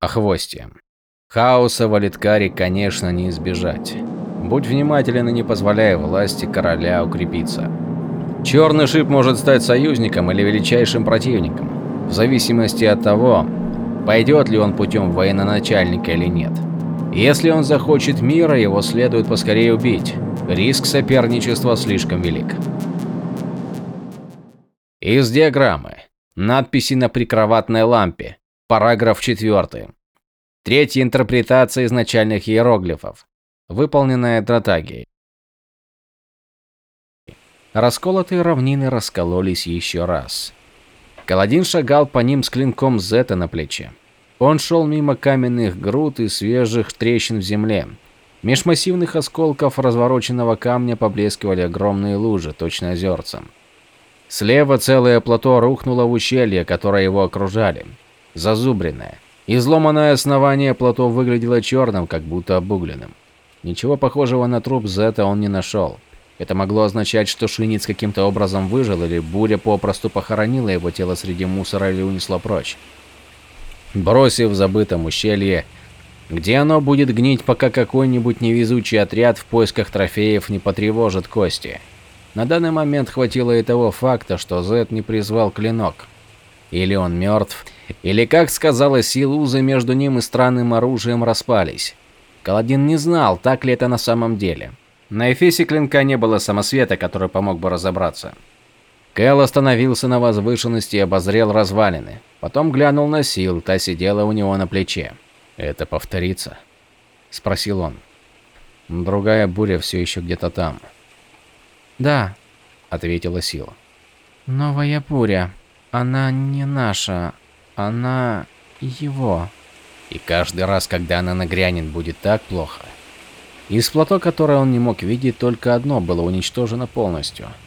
о хвосте. Хаоса в Алиткаре, конечно, не избежать. Будь внимателен и не позволяй власти короля укрепиться. Черный шип может стать союзником или величайшим противником, в зависимости от того, пойдет ли он путем военачальника или нет. Если он захочет мира, его следует поскорее убить. Риск соперничества слишком велик. Из диаграммы. Надписи на прикроватной лампе. Параграф 4. Третья интерпретация изначальных иероглифов, выполненная Дратагией. Расколотые равнины раскололись еще раз. Каладин шагал по ним с клинком Зета на плече. Он шел мимо каменных груд и свежих трещин в земле. Меж массивных осколков развороченного камня поблескивали огромные лужи, точно озерца. Слева целое плато рухнуло в ущелье, которое его окружали. Зазубренное. Изломанное основание плато выглядело черным, как будто обугленным. Ничего похожего на труп Зета он не нашел. Это могло означать, что Шинец каким-то образом выжил, или буря попросту похоронила его тело среди мусора или унесла прочь бросив в забытом ущелье, где оно будет гнить, пока какой-нибудь невезучий отряд в поисках трофеев не потревожит кости. На данный момент хватило и того факта, что Зет не призвал клинок. Или он мертв, или, как сказала Сил, узы между ним и странным оружием распались. Каладин не знал, так ли это на самом деле. На эфесе клинка не было самосвета, который помог бы разобраться. Кэл остановился на возвышенности и обозрел развалины. Потом глянул на Сил, та сидела у него на плече. «Это повторится?» – спросил он. «Другая буря все еще где-то там». «Да», – ответила Сил. «Новая буря. Она не наша. Она его». И каждый раз, когда она нагрянет, будет так плохо. Из плато, которое он не мог видеть, только одно было уничтожено полностью –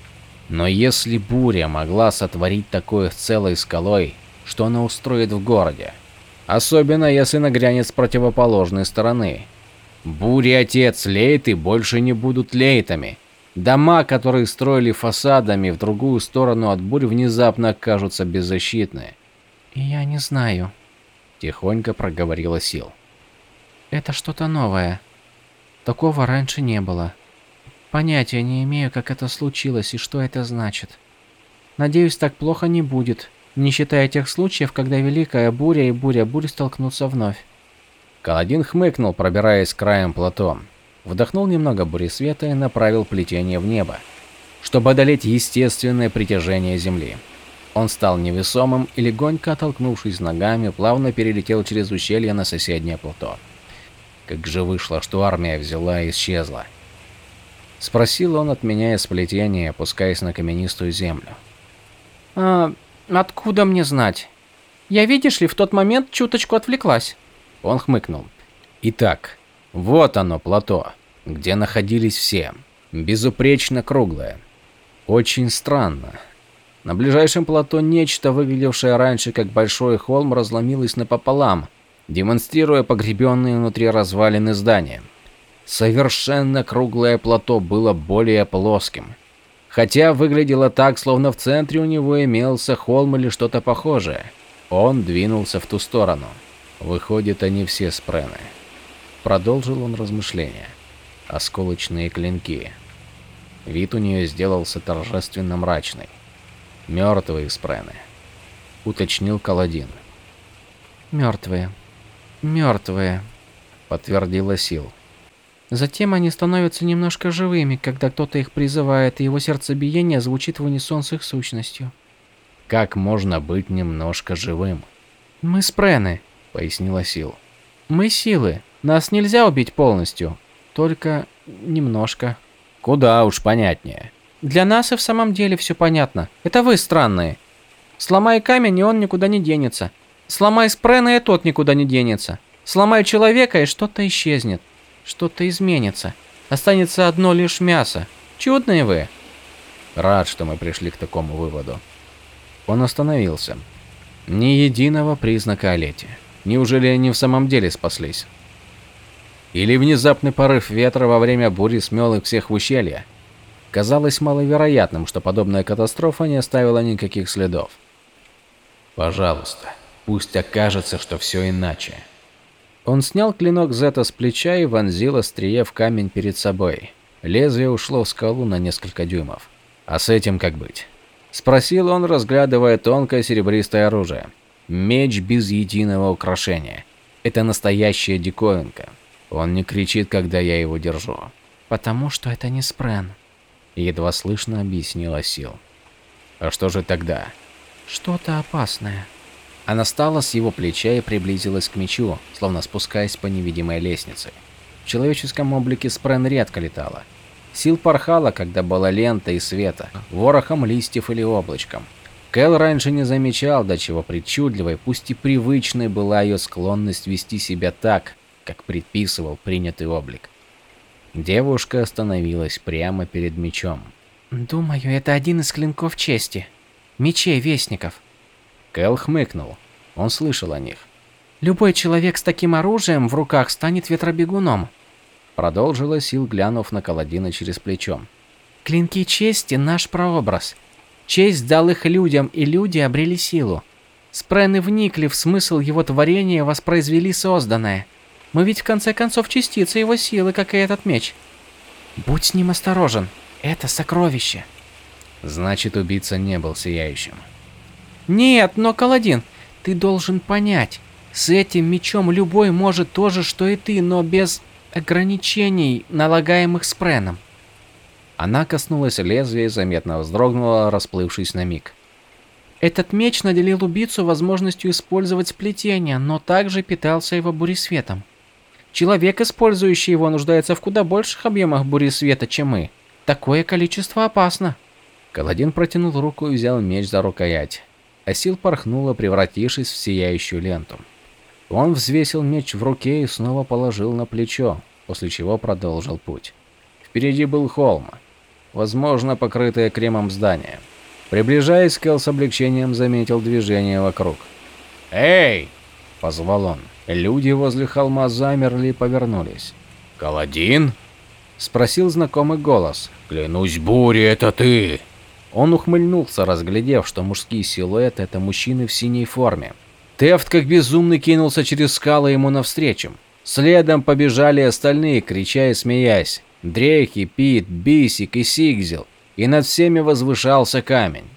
но если буря могла сотворить такое с целой скалой, что она устроит в городе? Особенно если нагрянет с противоположной стороны. Бури отец, лейты больше не будут лейтами. Дома, которые строили фасадами в другую сторону от бурь, внезапно окажутся беззащитны. «Я не знаю», – тихонько проговорила Сил. «Это что-то новое. Такого раньше не было». Понятия не имею, как это случилось и что это значит. Надеюсь, так плохо не будет, не считая тех случаев, когда Великая Буря и Буря Бурь столкнутся вновь. Каладин хмыкнул, пробираясь краем плато. Вдохнул немного бури света и направил плетение в небо, чтобы одолеть естественное притяжение Земли. Он стал невесомым и легонько оттолкнувшись ногами, плавно перелетел через ущелье на соседнее плато. Как же вышло, что армия взяла и исчезла. Спросил он, отменяя сплетение, опускаясь на каменистую землю. «А откуда мне знать? Я, видишь ли, в тот момент чуточку отвлеклась». Он хмыкнул. «Итак, вот оно, плато, где находились все. Безупречно круглое. Очень странно. На ближайшем плато нечто, выглядевшее раньше как большой холм, разломилось напополам, демонстрируя погребенные внутри развалины здания. Совершенно круглое плато было более плоским. Хотя выглядело так, словно в центре у него имелся холм или что-то похожее. Он двинулся в ту сторону. Выходит, они все спрены. Продолжил он размышления. Осколочные клинки. Вид у нее сделался торжественно мрачный. Мертвые спрены. Уточнил Каладин. Мертвые. Мертвые. Подтвердила Сил. Затем они становятся немножко живыми, когда кто-то их призывает, и его сердцебиение звучит в унисон с их сущностью. Как можно быть немножко живым? Мы спрены, пояснила Сил. Мы силы. Нас нельзя убить полностью, только немножко. Куда уж понятнее. Для нас и в самом деле все понятно. Это вы странные. Сломай камень, и он никуда не денется. Сломай спрена, и тот никуда не денется. Сломай человека, и что-то исчезнет что-то изменится. Останется одно лишь мясо. Чудные вы. Рад, что мы пришли к такому выводу. Он остановился. Ни единого признака Олети. Неужели они в самом деле спаслись? Или внезапный порыв ветра во время бури смел их всех в ущелье? Казалось маловероятным, что подобная катастрофа не оставила никаких следов. Пожалуйста, пусть окажется, что все иначе. Он снял клинок Зета с плеча и вонзил острие в камень перед собой. Лезвие ушло в скалу на несколько дюймов. А с этим как быть? Спросил он, разглядывая тонкое серебристое оружие. Меч без единого украшения. Это настоящая диковинка. Он не кричит, когда я его держу. Потому что это не спрен. Едва слышно объяснила Сил. А что же тогда? Что-то опасное. Она встала с его плеча и приблизилась к мечу, словно спускаясь по невидимой лестнице. В человеческом облике Спрен редко летала. Сил порхала, когда была лента и света, ворохом листьев или облачком. Кэл раньше не замечал, до чего причудливой, пусть и привычной была ее склонность вести себя так, как предписывал принятый облик. Девушка остановилась прямо перед мечом. «Думаю, это один из клинков чести. Мечей Вестников». Кэл хмыкнул. Он слышал о них. «Любой человек с таким оружием в руках станет ветробегуном», продолжила Сил, глянув на Каладина через плечо. «Клинки чести – наш прообраз. Честь дал их людям, и люди обрели силу. Спрены вникли в смысл его творения и воспроизвели созданное. Мы ведь в конце концов частица его силы, как и этот меч. Будь с ним осторожен. Это сокровище. Значит, убийца не был сияющим. Нет, но Каладин, ты должен понять. С этим мечом любой может то же, что и ты, но без ограничений, налагаемых спреном. Она коснулась лезвия и заметно вздрогнула, расплывшись на миг. Этот меч наделил убийцу возможностью использовать сплетение, но также питался его буресветом. Человек, использующий его, нуждается в куда больших объемах бури света, чем мы. Такое количество опасно. Каладин протянул руку и взял меч за рукоять. Асил порхнула, превратившись в сияющую ленту. Он взвесил меч в руке и снова положил на плечо, после чего продолжил путь. Впереди был холм, возможно, покрытое кремом здание. Приближаясь, Кэл с облегчением заметил движение вокруг. «Эй!» – позвал он. Люди возле холма замерли и повернулись. «Каладин?» – спросил знакомый голос. «Клянусь бурей, это ты!» Он ухмыльнулся, разглядев, что мужские силуэты – это мужчины в синей форме. Тефт как безумный кинулся через скалы ему навстречу. Следом побежали остальные, крича и смеясь. Дрейки, Пит, Бисик и Сигзел. И над всеми возвышался камень.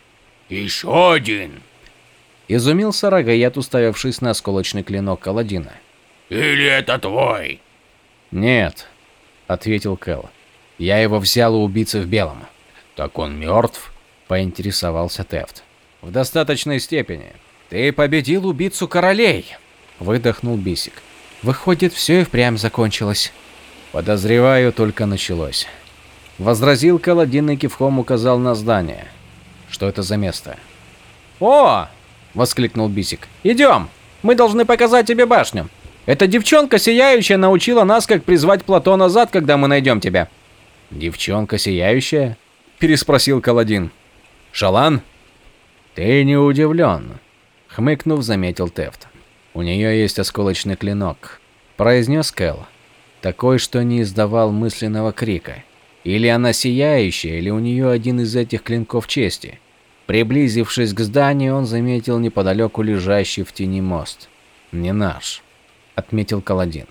«Еще один!» Изумился Рогаят, уставившись на осколочный клинок Каладина. «Или это твой?» «Нет», — ответил Кэл. «Я его взял у убийцы в белом». «Так он мертв?» — поинтересовался Тефт. «В достаточной степени. Ты победил убийцу королей!» — выдохнул Бисик. «Выходит, все и впрямь закончилось». «Подозреваю, только началось». Возразил Каладин и кивком указал на здание. «Что это за место?» «О!» — воскликнул Бисик. «Идем! Мы должны показать тебе башню. Эта девчонка сияющая научила нас, как призвать Плато назад, когда мы найдем тебя». «Девчонка сияющая?» — переспросил Каладин. «Шалан?» «Ты не удивлен», — хмыкнув, заметил Тефт. «У нее есть осколочный клинок», — произнес Кэл. Такой, что не издавал мысленного крика. Или она сияющая, или у нее один из этих клинков чести. Приблизившись к зданию, он заметил неподалеку лежащий в тени мост. «Не наш», — отметил Каладин.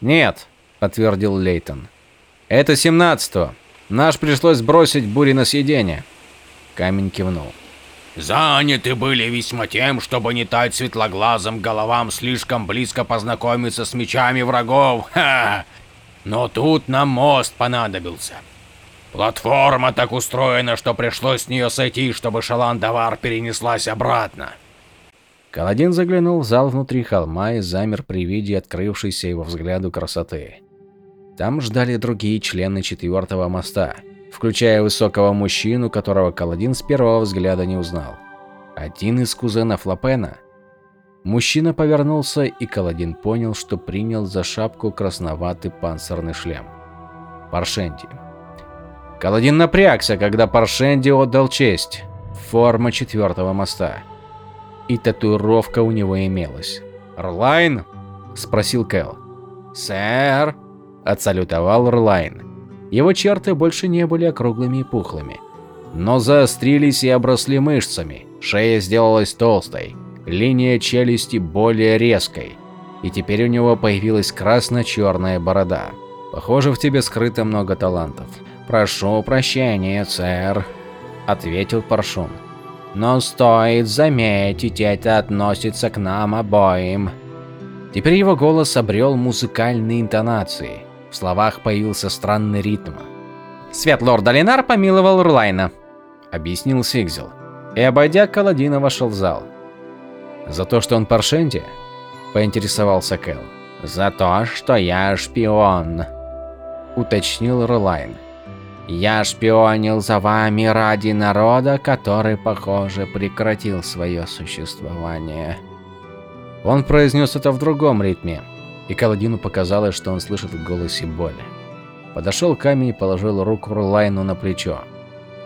«Нет», — подтвердил Лейтон. «Это семнадцатого. Наш пришлось сбросить бури на съедение». Камень кивнул. «Заняты были весьма тем, чтобы не тать светлоглазым головам слишком близко познакомиться с мечами врагов. Ха! Но тут нам мост понадобился. Платформа так устроена, что пришлось с нее сойти, чтобы Шалан-Давар перенеслась обратно. Каладин заглянул в зал внутри холма и замер при виде открывшейся его взгляду красоты. Там ждали другие члены четвертого моста, включая высокого мужчину, которого Каладин с первого взгляда не узнал. Один из кузенов Лапена. Мужчина повернулся, и Каладин понял, что принял за шапку красноватый панцирный шлем. Паршенти. Каладин напрягся, когда Паршенди отдал честь. Форма четвертого моста. И татуировка у него имелась. «Рлайн?» – спросил Кэл. «Сэр?» – отсалютовал Рлайн. Его черты больше не были округлыми и пухлыми, но заострились и обросли мышцами, шея сделалась толстой, линия челюсти более резкой. и теперь у него появилась красно-черная борода. Похоже, в тебе скрыто много талантов. Прошу прощения, сэр, ответил Паршун. Но стоит заметить, это относится к нам обоим. Теперь его голос обрел музыкальные интонации. В словах появился странный ритм. Светлорд Долинар помиловал Рурлайна, объяснил Сигзел. И обойдя Каладина вошел в зал. За то, что он Паршенди? поинтересовался Кэл. За то, что я шпион, уточнил Рулайн. Я шпионил за вами ради народа, который, похоже, прекратил свое существование. Он произнес это в другом ритме, и Каладину показалось, что он слышит в голосе боли. Подошел камень и положил руку Рулайну на плечо.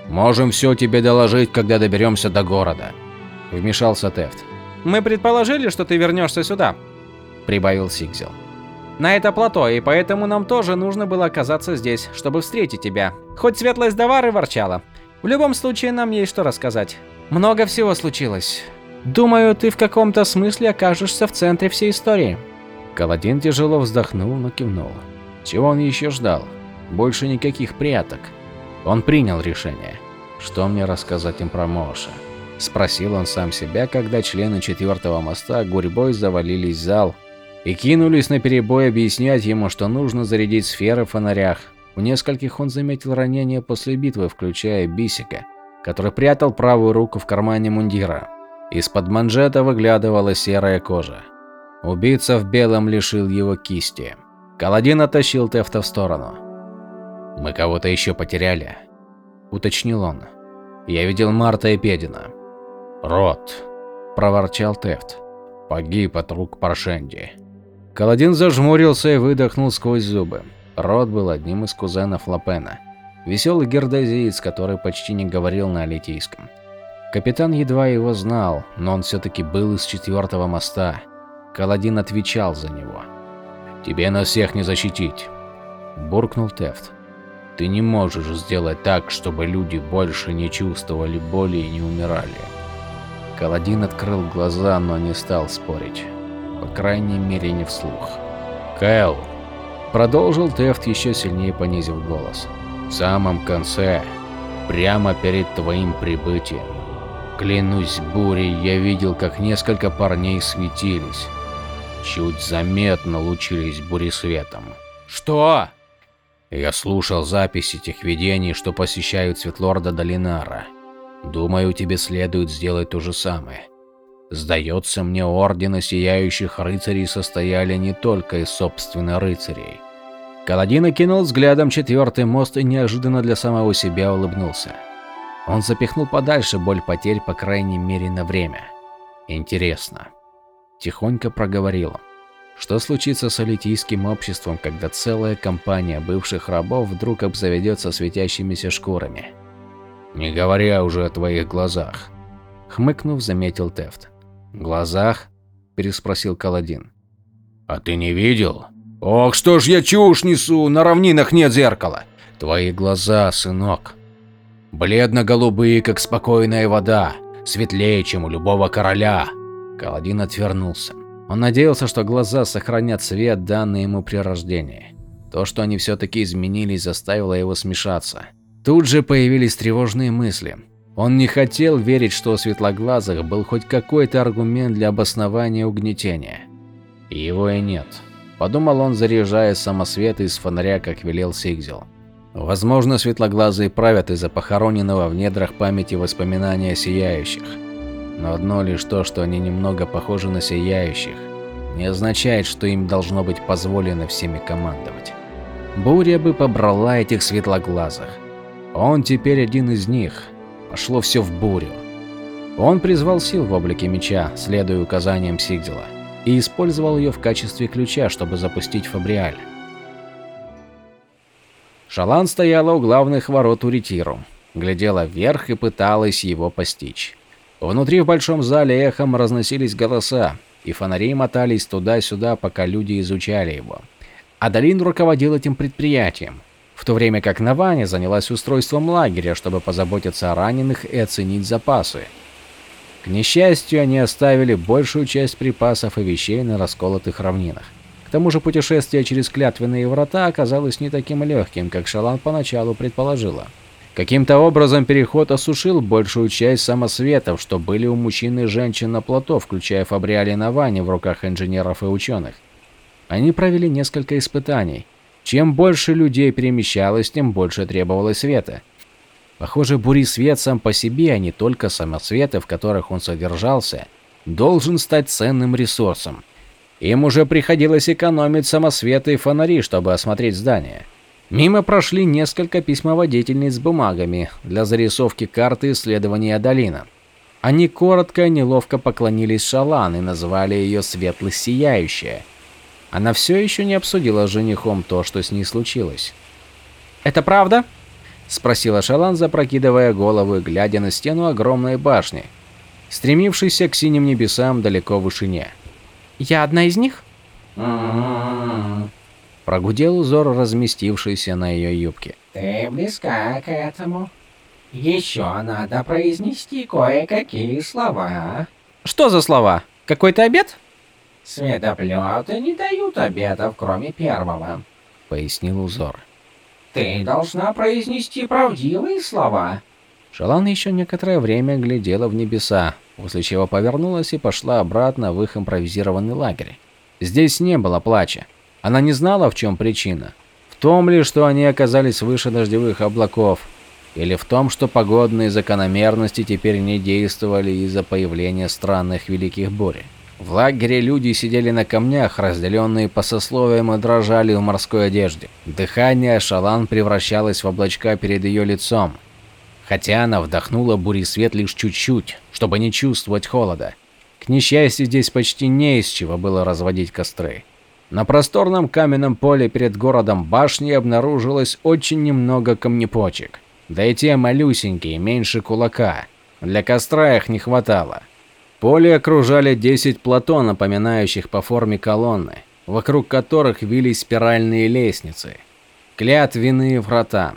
«Можем все тебе доложить, когда доберемся до города», – вмешался Тефт. «Мы предположили, что ты вернешься сюда», – прибавил Сигзел. «На это плато, и поэтому нам тоже нужно было оказаться здесь, чтобы встретить тебя. Хоть светлость Давары ворчала. В любом случае, нам есть что рассказать. Много всего случилось. Думаю, ты в каком-то смысле окажешься в центре всей истории». Каладин тяжело вздохнул, но кивнул. Чего он еще ждал? Больше никаких пряток. Он принял решение. Что мне рассказать им про Моша? Спросил он сам себя, когда члены четвертого моста гурьбой завалились в зал и кинулись на перебой объяснять ему, что нужно зарядить сферы в фонарях. У нескольких он заметил ранения после битвы, включая Бисика, который прятал правую руку в кармане мундира. Из-под манжета выглядывала серая кожа. Убийца в белом лишил его кисти. Каладин оттащил Тефта в сторону. «Мы кого-то еще потеряли», – уточнил он. «Я видел Марта и Педина». «Рот», – проворчал Тефт. «Погиб от рук Паршенди». Каладин зажмурился и выдохнул сквозь зубы. Рот был одним из кузенов Лапена. Веселый гердозиец, который почти не говорил на алитийском. Капитан едва его знал, но он все-таки был из четвертого моста. Каладин отвечал за него. «Тебе нас всех не защитить», – буркнул Тефт. Ты не можешь сделать так, чтобы люди больше не чувствовали боли и не умирали. Каладин открыл глаза, но не стал спорить. По крайней мере, не вслух. Кэл, продолжил Тефт еще сильнее понизив голос. В самом конце, прямо перед твоим прибытием, клянусь бурей, я видел, как несколько парней светились. Чуть заметно лучились буресветом. Что? Я слушал записи тех видений, что посещают Светлорда Долинара. Думаю, тебе следует сделать то же самое. Сдается мне, ордена Сияющих Рыцарей состояли не только из собственно рыцарей. Каладин окинул взглядом четвертый мост и неожиданно для самого себя улыбнулся. Он запихнул подальше боль потерь, по крайней мере, на время. Интересно. Тихонько проговорил. Что случится с алитийским обществом, когда целая компания бывших рабов вдруг обзаведется светящимися шкурами? Не говоря уже о твоих глазах. Хмыкнув, заметил Тефт. Глазах? переспросил Каладин. А ты не видел? Ох, что ж я чушь несу, на равнинах нет зеркала. Твои глаза, сынок. Бледно-голубые, как спокойная вода, светлее, чем у любого короля. Каладин отвернулся. Он надеялся, что глаза сохранят цвет, данный ему при рождении. То, что они все-таки изменились, заставило его смешаться. Тут же появились тревожные мысли. Он не хотел верить, что у светлоглазых был хоть какой-то аргумент для обоснования угнетения. Его и нет. Подумал он, заряжая самосвет из фонаря, как велел Сигзел. Возможно, светлоглазые правят из-за похороненного в недрах памяти воспоминания сияющих. Но одно лишь то, что они немного похожи на сияющих, не означает, что им должно быть позволено всеми командовать. Буря бы побрала этих светлоглазых. Он теперь один из них. Пошло все в бурю. Он призвал сил в облике меча, следуя указаниям Сигдела, и использовал ее в качестве ключа, чтобы запустить Фабриаль. Шалан стояла у главных ворот Уритиру, глядела вверх и пыталась его постичь. Внутри в большом зале эхом разносились голоса, и фонари мотались туда-сюда, пока люди изучали его. Адалин руководил этим предприятием, в то время как Наваня занялась устройством лагеря, чтобы позаботиться о раненых и оценить запасы. К несчастью, они оставили большую часть припасов и вещей на расколотых равнинах. К тому же путешествие через клятвенные врата оказалось не таким легким, как Шалан поначалу предположила. Каким-то образом переход осушил большую часть самосветов, что были у мужчин и женщин на плато, включая Фабриали Навани в руках инженеров и ученых. Они провели несколько испытаний. Чем больше людей перемещалось, тем больше требовалось света. Похоже, Бурисвет сам по себе, а не только самосветы, в которых он содержался, должен стать ценным ресурсом. Им уже приходилось экономить самосветы и фонари, чтобы осмотреть здание. Мимо прошли несколько письмоводительниц с бумагами для зарисовки карты исследования долина. Они коротко и неловко поклонились Шалан и назвали ее «Светло-сияющая». Она все еще не обсудила с женихом то, что с ней случилось. «Это правда?» – спросила Шалан, запрокидывая голову и глядя на стену огромной башни, стремившейся к синим небесам далеко в вышине. «Я одна из них?» Прогудел узор, разместившийся на ее юбке. Ты близка к этому. Еще надо произнести кое-какие слова. Что за слова? Какой-то обед? Светоплеты не дают обедов, кроме первого, пояснил узор. Ты должна произнести правдивые слова. Шалан еще некоторое время глядела в небеса, после чего повернулась и пошла обратно в их импровизированный лагерь. Здесь не было плача. Она не знала, в чем причина. В том ли, что они оказались выше дождевых облаков, или в том, что погодные закономерности теперь не действовали из-за появления странных великих бурь. В лагере люди сидели на камнях, разделенные по сословиям и дрожали в морской одежде. Дыхание Шалан превращалось в облачка перед ее лицом. Хотя она вдохнула буресвет лишь чуть-чуть, чтобы не чувствовать холода. К несчастью, здесь почти не из чего было разводить костры. На просторном каменном поле перед городом башни обнаружилось очень немного камнепочек. Да и те малюсенькие, меньше кулака. Для костра их не хватало. Поле окружали 10 плато, напоминающих по форме колонны, вокруг которых вились спиральные лестницы. Клятвенные врата.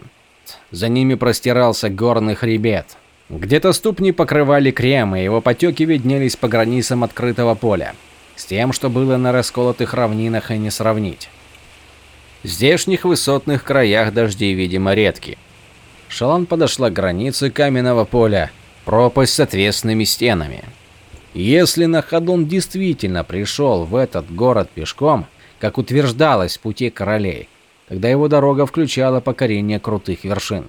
За ними простирался горный хребет. Где-то ступни покрывали крем, и его потеки виднелись по границам открытого поля с тем, что было на расколотых равнинах и не сравнить. В здешних высотных краях дожди, видимо, редки. Шалан подошла к границе каменного поля, пропасть с отвесными стенами. Если Находон действительно пришел в этот город пешком, как утверждалось в пути королей, тогда его дорога включала покорение крутых вершин.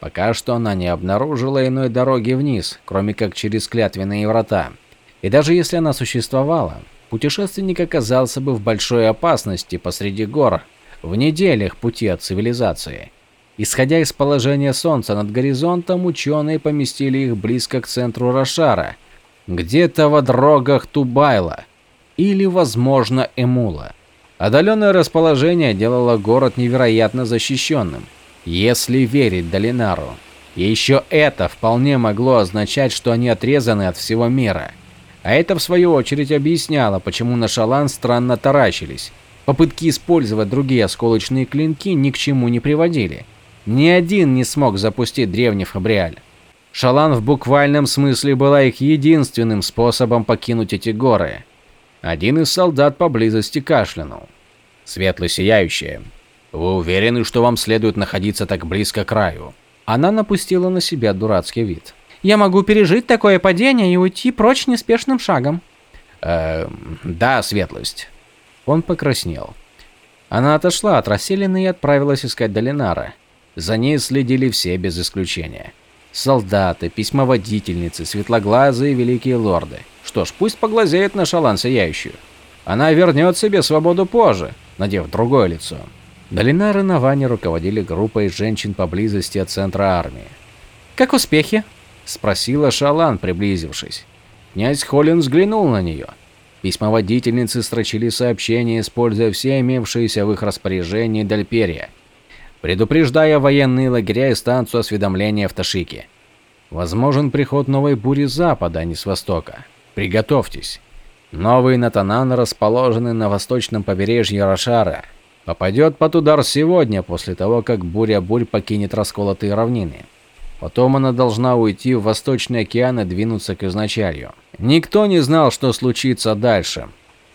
Пока что она не обнаружила иной дороги вниз, кроме как через клятвенные врата. И даже если она существовала, путешественник оказался бы в большой опасности посреди гор, в неделях пути от цивилизации. Исходя из положения Солнца над горизонтом, ученые поместили их близко к центру Рошара, где-то во дрогах Тубайла или, возможно, Эмула. Отдаленное расположение делало город невероятно защищенным, если верить Долинару. И еще это вполне могло означать, что они отрезаны от всего мира. А это в свою очередь объясняло, почему на Шалан странно таращились. Попытки использовать другие осколочные клинки ни к чему не приводили. Ни один не смог запустить древний Фабриаль. Шалан в буквальном смысле была их единственным способом покинуть эти горы. Один из солдат поблизости кашлянул. Светло-сияющая. Вы уверены, что вам следует находиться так близко к краю? Она напустила на себя дурацкий вид. Я могу пережить такое падение и уйти прочь неспешным шагом. Э, да, светлость. Он покраснел. Она отошла от расселины и отправилась искать Долинара. За ней следили все без исключения. Солдаты, письмоводительницы, светлоглазые великие лорды. Что ж, пусть поглазеет на шалан сияющую. Она вернет себе свободу позже, надев другое лицо. Долинар и Навани руководили группой женщин поблизости от центра армии. «Как успехи?» – спросила Шалан, приблизившись. Князь Холлин взглянул на нее. Письмоводительницы строчили сообщения, используя все имевшиеся в их распоряжении дальперья, предупреждая военные лагеря и станцию осведомления в Ташике. Возможен приход новой бури с запада, а не с востока. Приготовьтесь. Новый Натанан, расположенный на восточном побережье Рошара, попадет под удар сегодня, после того, как буря-бурь покинет расколотые равнины. Потом она должна уйти в Восточный океан и двинуться к изначалью. Никто не знал, что случится дальше.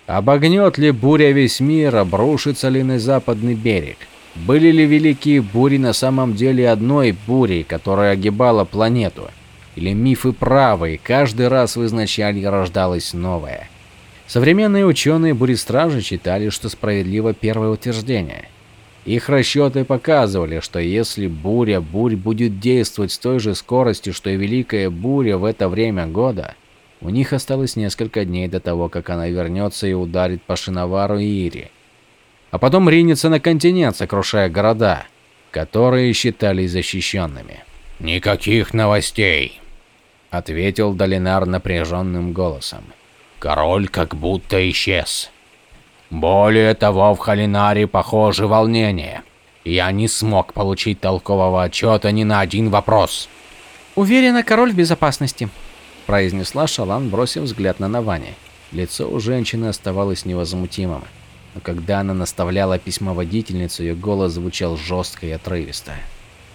Обогнет ли буря весь мир, обрушится ли на западный берег. Были ли великие бури на самом деле одной бурей, которая огибала планету? Или мифы правы, и каждый раз в изначале рождалось новое? Современные ученые буристражи считали, что справедливо первое утверждение. Их расчеты показывали, что если буря бурь будет действовать с той же скоростью, что и великая буря в это время года, у них осталось несколько дней до того, как она вернется и ударит по Шиновару и Ири а потом ринется на континент, сокрушая города, которые считались защищенными. «Никаких новостей», — ответил Долинар напряженным голосом. «Король как будто исчез. Более того, в Халинаре похоже волнение. Я не смог получить толкового отчета ни на один вопрос». «Уверена, король в безопасности», — произнесла Шалан, бросив взгляд на Навани. Лицо у женщины оставалось невозмутимым но когда она наставляла письмоводительницу, ее голос звучал жестко и отрывисто.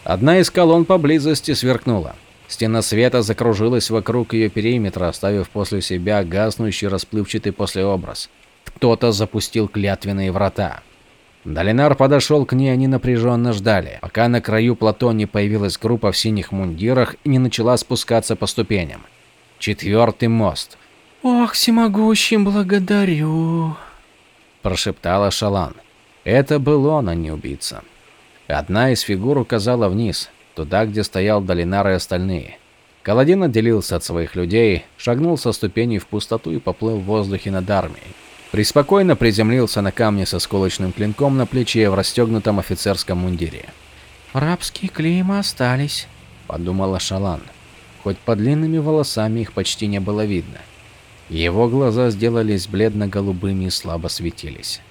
Одна из колонн поблизости сверкнула. Стена света закружилась вокруг ее периметра, оставив после себя гаснущий расплывчатый послеобраз. Кто-то запустил клятвенные врата. Долинар подошел к ней, они напряженно ждали, пока на краю плато не появилась группа в синих мундирах и не начала спускаться по ступеням. Четвертый мост. «Ох, всемогущий, благодарю!» Прошептала Шалан. Это был он, а не убийца. Одна из фигур указала вниз, туда, где стоял Долинар и остальные. Каладин отделился от своих людей, шагнул со ступеней в пустоту и поплыл в воздухе над армией. Приспокойно приземлился на камне со сколочным клинком на плече в расстегнутом офицерском мундире. «Рабские клейма остались», — подумала Шалан. Хоть под длинными волосами их почти не было видно. Его глаза сделались бледно-голубыми и слабо светились.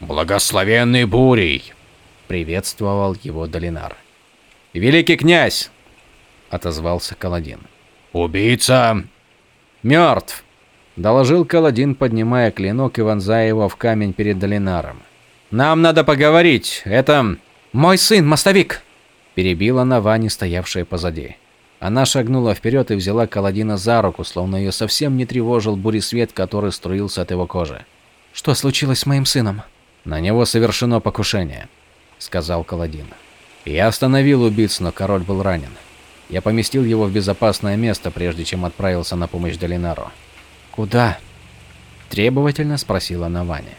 «Благословенный бурей!» — приветствовал его Долинар. «Великий князь!» — отозвался Каладин. «Убийца!» «Мертв!» — доложил Каладин, поднимая клинок и вонзая его в камень перед Долинаром. «Нам надо поговорить. Это...» «Мой сын, мостовик!» — перебила Навани, стоявшая позади. Она шагнула вперед и взяла Каладина за руку, словно ее совсем не тревожил буресвет, который струился от его кожи. «Что случилось с моим сыном?» «На него совершено покушение», — сказал Каладин. «Я остановил убийц, но король был ранен. Я поместил его в безопасное место, прежде чем отправился на помощь Долинару». «Куда?» – требовательно спросила Навани.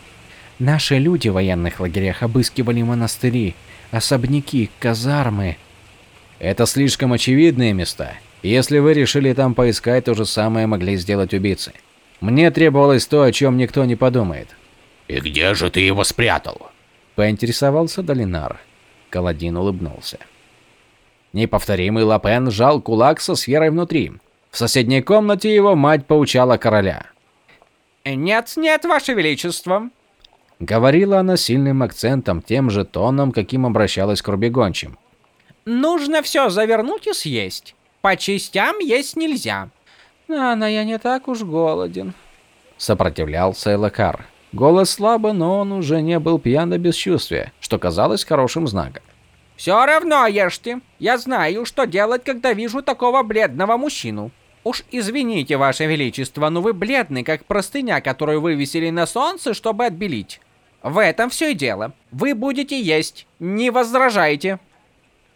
«Наши люди в военных лагерях обыскивали монастыри, особняки, казармы», это слишком очевидные места. Если вы решили там поискать, то же самое могли сделать убийцы. Мне требовалось то, о чем никто не подумает. «И где же ты его спрятал?» Поинтересовался Долинар. Каладин улыбнулся. Неповторимый Лапен сжал кулак со сферой внутри. В соседней комнате его мать поучала короля. «Нет, нет, ваше величество!» Говорила она сильным акцентом, тем же тоном, каким обращалась к Рубегончим. Нужно все завернуть и съесть. По частям есть нельзя. Анна, я не так уж голоден. Сопротивлялся Элакар. Голос слабо, но он уже не был пьян до бесчувствия, что казалось хорошим знаком. «Все равно ешь ты. Я знаю, что делать, когда вижу такого бледного мужчину. Уж извините, ваше величество, но вы бледный, как простыня, которую вывесили на солнце, чтобы отбелить. В этом все и дело. Вы будете есть. Не возражайте».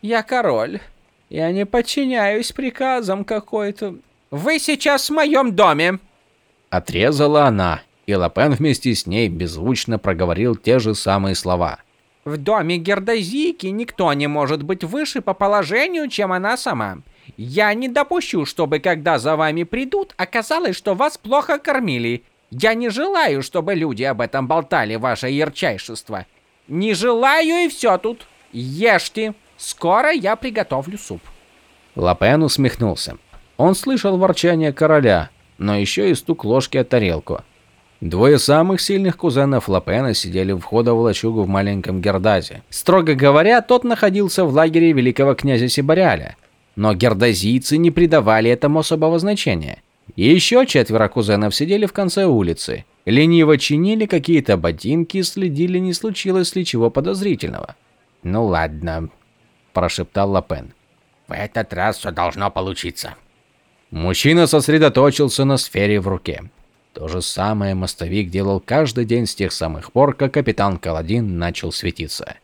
Я король. Я не подчиняюсь приказам какой-то. Вы сейчас в моем доме. Отрезала она, и Лапен вместе с ней беззвучно проговорил те же самые слова. В доме Гердозики никто не может быть выше по положению, чем она сама. Я не допущу, чтобы когда за вами придут, оказалось, что вас плохо кормили. Я не желаю, чтобы люди об этом болтали, ваше ярчайшество. Не желаю и все тут. Ешьте. Скоро я приготовлю суп. Лапен усмехнулся. Он слышал ворчание короля, но еще и стук ложки о тарелку. Двое самых сильных кузенов Лапена сидели у входа в лачугу в маленьком Гердазе. Строго говоря, тот находился в лагере великого князя Сибаряля. Но гердазийцы не придавали этому особого значения. Еще четверо кузенов сидели в конце улицы. Лениво чинили какие-то ботинки и следили, не случилось ли чего подозрительного. Ну ладно, прошептал Лапен. этот раз все должно получиться. Мужчина сосредоточился на сфере в руке. То же самое мостовик делал каждый день с тех самых пор, как капитан Каладин начал светиться.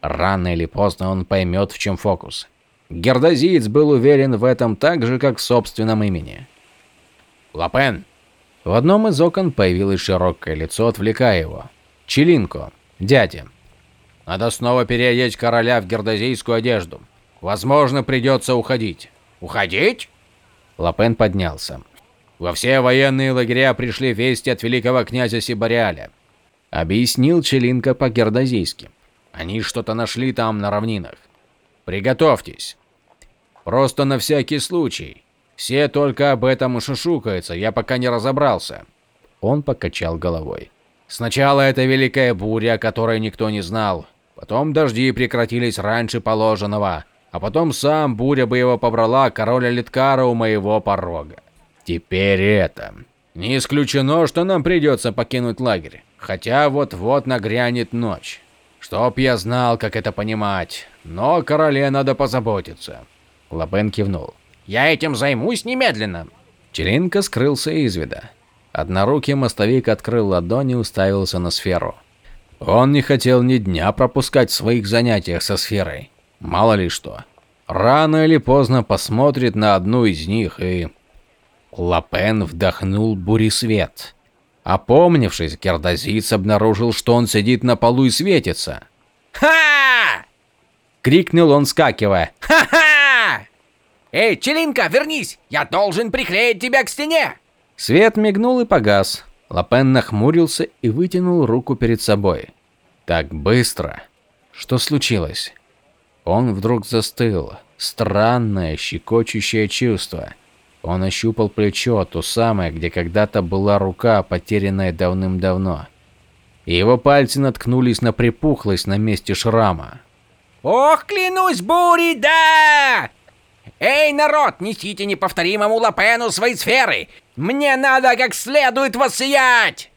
Рано или поздно он поймет, в чем фокус. Гердозиец был уверен в этом так же, как в собственном имени. Лапен, В одном из окон появилось широкое лицо, отвлекая его. Челинко, дядя. Надо снова переодеть короля в гердозийскую одежду. Возможно, придется уходить. Уходить? Лапен поднялся. Во все военные лагеря пришли вести от великого князя Сибариаля. Объяснил Челинко по-гердозийски. Они что-то нашли там на равнинах. Приготовьтесь. Просто на всякий случай. Все только об этом шушукаются, я пока не разобрался. Он покачал головой. Сначала это великая буря, о которой никто не знал. Потом дожди прекратились раньше положенного. А потом сам буря бы его побрала короля Литкара у моего порога. Теперь это. Не исключено, что нам придется покинуть лагерь. Хотя вот-вот нагрянет ночь. Чтоб я знал, как это понимать. Но о короле надо позаботиться. Лапен кивнул. Я этим займусь немедленно. Челинко скрылся из вида. Однорукий мостовик открыл ладонь и уставился на сферу. Он не хотел ни дня пропускать в своих занятиях со сферой. Мало ли что. Рано или поздно посмотрит на одну из них и... Лапен вдохнул буресвет. Опомнившись, Кердозиц обнаружил, что он сидит на полу и светится. Ха! Крикнул он, скакивая. Ха-ха! Эй, Челинка, вернись! Я должен приклеить тебя к стене! Свет мигнул и погас. Лапен нахмурился и вытянул руку перед собой. Так быстро. Что случилось? Он вдруг застыл. Странное, щекочущее чувство. Он ощупал плечо, то самое, где когда-то была рука, потерянная давным-давно. И его пальцы наткнулись на припухлость на месте шрама. Ох, клянусь бурей, да! Эй, народ, несите неповторимому Лапену свои сферы! Мне надо как следует воссиять!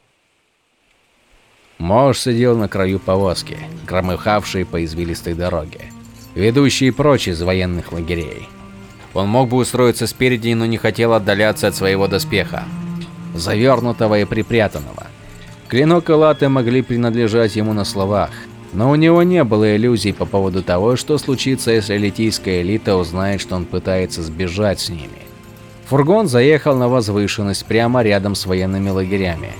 Мож сидел на краю повозки, громыхавшей по извилистой дороге, ведущей прочь из военных лагерей. Он мог бы устроиться спереди, но не хотел отдаляться от своего доспеха, завернутого и припрятанного. Клинок и латы могли принадлежать ему на словах, но у него не было иллюзий по поводу того, что случится, если литийская элита узнает, что он пытается сбежать с ними. Фургон заехал на возвышенность прямо рядом с военными лагерями.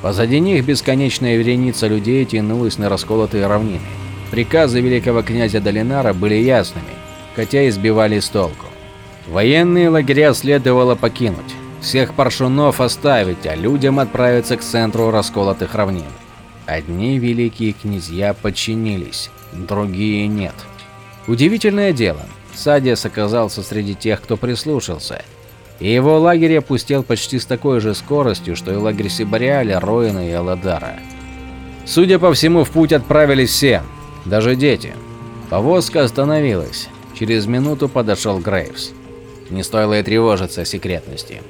Позади них бесконечная вереница людей тянулась на расколотые равнины. Приказы великого князя Долинара были ясными, хотя и сбивали с толку. Военные лагеря следовало покинуть, всех паршунов оставить, а людям отправиться к центру расколотых равнин. Одни великие князья подчинились, другие нет. Удивительное дело, Садиас оказался среди тех, кто прислушался, и его лагерь опустел почти с такой же скоростью, что и лагерь Сибариаля, Роина и Аладара. Судя по всему, в путь отправились все, даже дети. Повозка остановилась. Через минуту подошел Грейвс. Не стоило и тревожиться о секретности.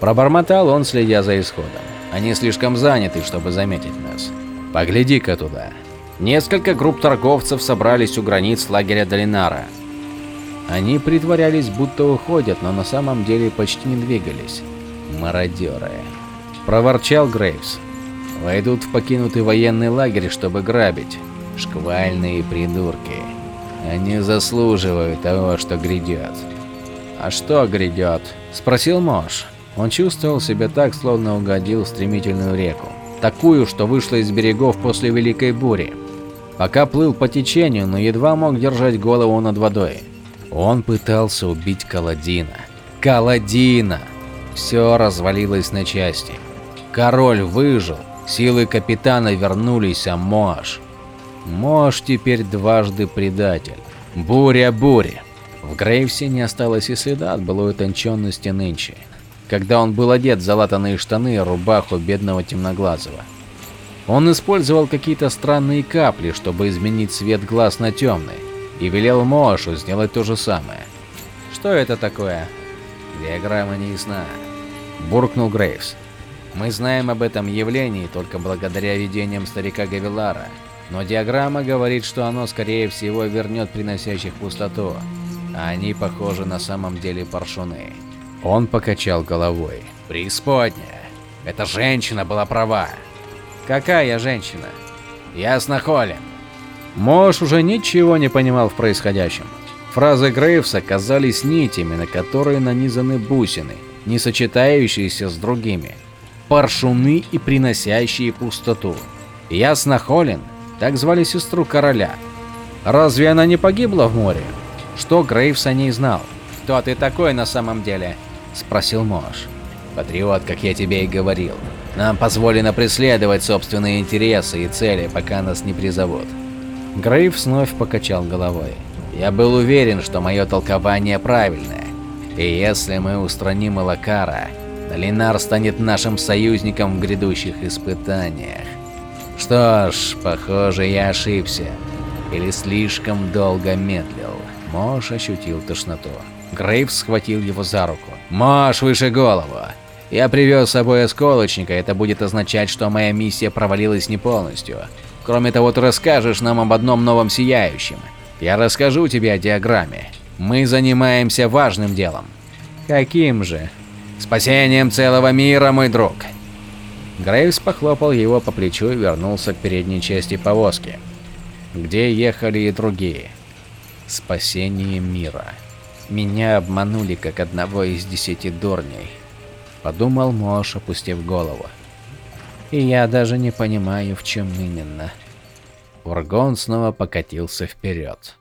Пробормотал он, следя за исходом. Они слишком заняты, чтобы заметить нас. Погляди-ка туда. Несколько групп торговцев собрались у границ лагеря Долинара. Они притворялись, будто уходят, но на самом деле почти не двигались. Мародеры. Проворчал Грейвс. Войдут в покинутый военный лагерь, чтобы грабить. Шквальные придурки. Они заслуживают того, что грядет. А что грядет? Спросил Мош. Он чувствовал себя так, словно угодил в стремительную реку. Такую, что вышла из берегов после Великой Бури. Пока плыл по течению, но едва мог держать голову над водой. Он пытался убить Каладина. Каладина! Все развалилось на части. Король выжил, силы капитана вернулись, а Мош... Мош теперь дважды предатель. Буря бури. В Грейвсе не осталось и следа от былой утонченности нынче, когда он был одет в залатанные штаны и рубаху бедного темноглазого. Он использовал какие-то странные капли, чтобы изменить цвет глаз на темный, и велел Моашу сделать то же самое. «Что это такое?» «Диаграмма не ясна», – буркнул Грейвс. «Мы знаем об этом явлении только благодаря видениям старика Гавилара, но диаграмма говорит, что оно скорее всего вернет приносящих пустоту. а они похожи на самом деле паршуны. Он покачал головой. Преисподняя. Эта женщина была права. Какая женщина? Ясно, Холин. Мош уже ничего не понимал в происходящем. Фразы Грейвса казались нитями, на которые нанизаны бусины, не сочетающиеся с другими. Паршуны и приносящие пустоту. Ясно Холин, так звали сестру короля. Разве она не погибла в море? Что Грейвс о ней знал? «Кто ты такой на самом деле?» – спросил Мош. Патриот, как я тебе и говорил. Нам позволено преследовать собственные интересы и цели, пока нас не призовут. Грейв вновь покачал головой. Я был уверен, что мое толкование правильное. И если мы устраним Элакара, Долинар станет нашим союзником в грядущих испытаниях. Что ж, похоже, я ошибся. Или слишком долго медлил. Мош ощутил тошноту. Грейв схватил его за руку. «Мош, выше голову! Я привез с собой осколочника, это будет означать, что моя миссия провалилась не полностью. Кроме того, ты расскажешь нам об одном новом сияющем. Я расскажу тебе о диаграмме. Мы занимаемся важным делом. Каким же? Спасением целого мира, мой друг. Грейвс похлопал его по плечу и вернулся к передней части повозки, где ехали и другие. Спасение мира. Меня обманули как одного из десяти дурней. Подумал Мош, опустив голову. И я даже не понимаю, в чем именно. Фургон снова покатился вперед.